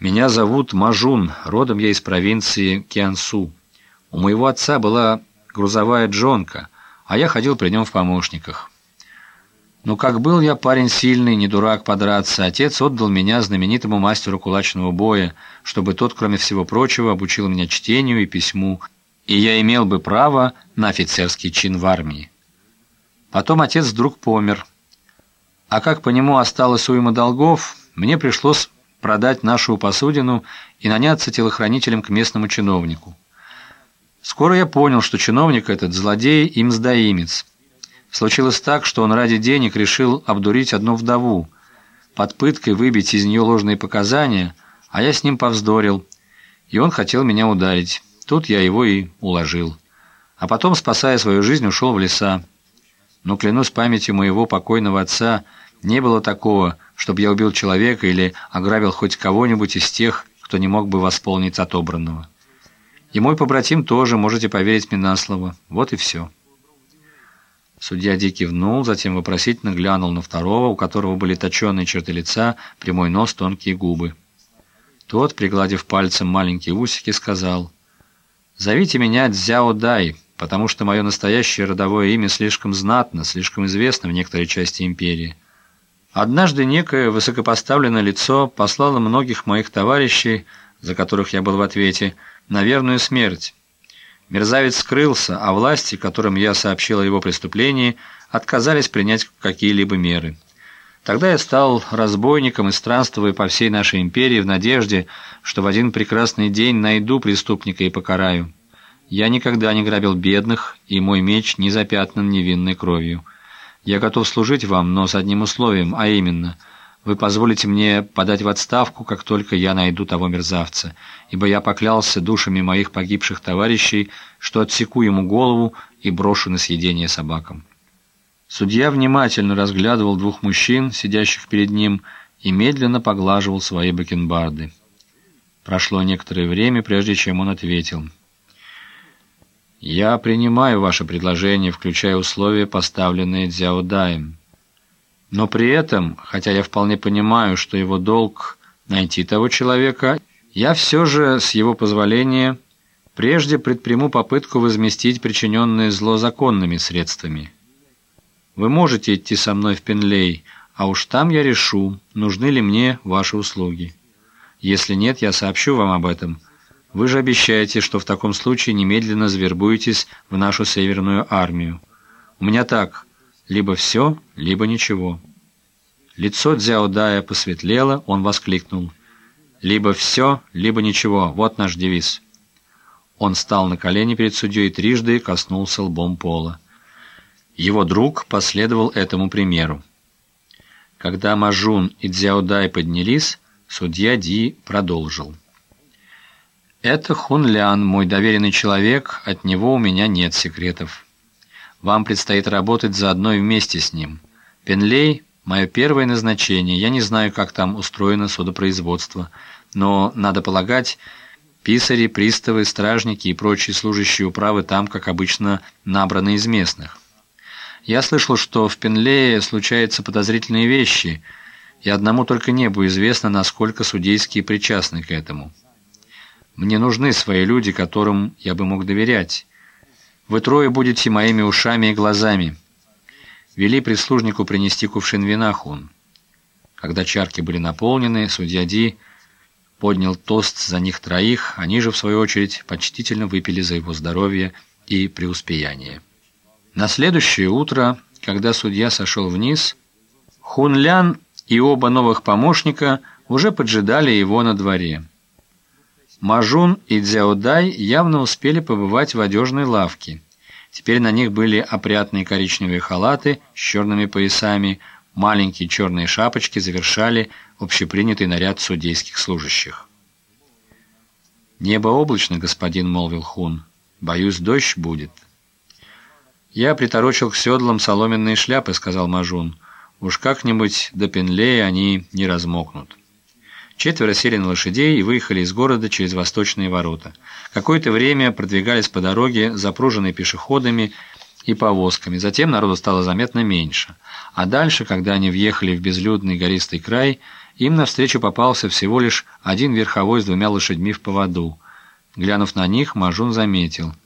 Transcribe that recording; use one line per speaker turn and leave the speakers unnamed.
Меня зовут Мажун, родом я из провинции Киансу. У моего отца была грузовая джонка, а я ходил при нем в помощниках. Ну, как был я парень сильный, не дурак подраться, отец отдал меня знаменитому мастеру кулачного боя, чтобы тот, кроме всего прочего, обучил меня чтению и письму, и я имел бы право на офицерский чин в армии. Потом отец вдруг помер. А как по нему осталось уйма долгов, мне пришлось продать нашу посудину и наняться телохранителем к местному чиновнику. Скоро я понял, что чиновник этот злодей и мздоимец. Случилось так, что он ради денег решил обдурить одну вдову, под пыткой выбить из нее ложные показания, а я с ним повздорил, и он хотел меня ударить. Тут я его и уложил. А потом, спасая свою жизнь, ушел в леса. Но, клянусь памятью моего покойного отца, не было такого, чтобы я убил человека или ограбил хоть кого-нибудь из тех, кто не мог бы восполнить отобранного. И мой побратим тоже, можете поверить мне на слово. Вот и все». Судья Ди кивнул, затем вопросительно глянул на второго, у которого были точеные черты лица, прямой нос, тонкие губы. Тот, пригладив пальцем маленькие усики, сказал... Зовите меня Дзяо Дай, потому что мое настоящее родовое имя слишком знатно, слишком известно в некоторой части империи. Однажды некое высокопоставленное лицо послало многих моих товарищей, за которых я был в ответе, на верную смерть. Мерзавец скрылся, а власти, которым я сообщил о его преступлении, отказались принять какие-либо меры. Тогда я стал разбойником и странствую по всей нашей империи в надежде, что в один прекрасный день найду преступника и покараю. Я никогда не грабил бедных, и мой меч не запятнан невинной кровью. Я готов служить вам, но с одним условием, а именно, вы позволите мне подать в отставку, как только я найду того мерзавца, ибо я поклялся душами моих погибших товарищей, что отсеку ему голову и брошу на съедение собакам». Судья внимательно разглядывал двух мужчин, сидящих перед ним, и медленно поглаживал свои бакенбарды. Прошло некоторое время, прежде чем он ответил. «Я принимаю ваше предложение, включая условия, поставленные Дзяодаем. Но при этом, хотя я вполне понимаю, что его долг найти того человека, я все же, с его позволения, прежде предприму попытку возместить причиненное зло законными средствами». Вы можете идти со мной в Пенлей, а уж там я решу, нужны ли мне ваши услуги. Если нет, я сообщу вам об этом. Вы же обещаете, что в таком случае немедленно завербуетесь в нашу северную армию. У меня так, либо все, либо ничего». Лицо Дзяо Дая посветлело, он воскликнул. «Либо все, либо ничего, вот наш девиз». Он встал на колени перед судьей и трижды коснулся лбом пола. Его друг последовал этому примеру. Когда Мажун и Дзяодай поднялись, судья Ди продолжил. «Это Хун Лян, мой доверенный человек, от него у меня нет секретов. Вам предстоит работать заодно и вместе с ним. Пенлей – мое первое назначение, я не знаю, как там устроено судопроизводство, но, надо полагать, писари, приставы, стражники и прочие служащие управы там, как обычно, набраны из местных. Я слышал, что в Пенлее случаются подозрительные вещи, и одному только небу известно, насколько судейские причастны к этому. Мне нужны свои люди, которым я бы мог доверять. Вы трое будете моими ушами и глазами. Вели прислужнику принести кувшин вина, Хун. Когда чарки были наполнены, судья Ди поднял тост за них троих, они же, в свою очередь, почтительно выпили за его здоровье и преуспеяние. На следующее утро, когда судья сошел вниз, Хунлян и оба новых помощника уже поджидали его на дворе. Мажун и Дзяодай явно успели побывать в одежной лавке. Теперь на них были опрятные коричневые халаты с черными поясами, маленькие черные шапочки завершали общепринятый наряд судейских служащих. «Небо облачно, господин», — молвил Хун. «Боюсь, дождь будет». «Я приторочил к седлам соломенные шляпы», — сказал Мажун. «Уж как-нибудь до Пенлея они не размокнут». Четверо сели на лошадей и выехали из города через восточные ворота. Какое-то время продвигались по дороге, запруженной пешеходами, и повозками. Затем народу стало заметно меньше. А дальше, когда они въехали в безлюдный гористый край, им навстречу попался всего лишь один верховой с двумя лошадьми в поводу. Глянув на них, Мажун заметил –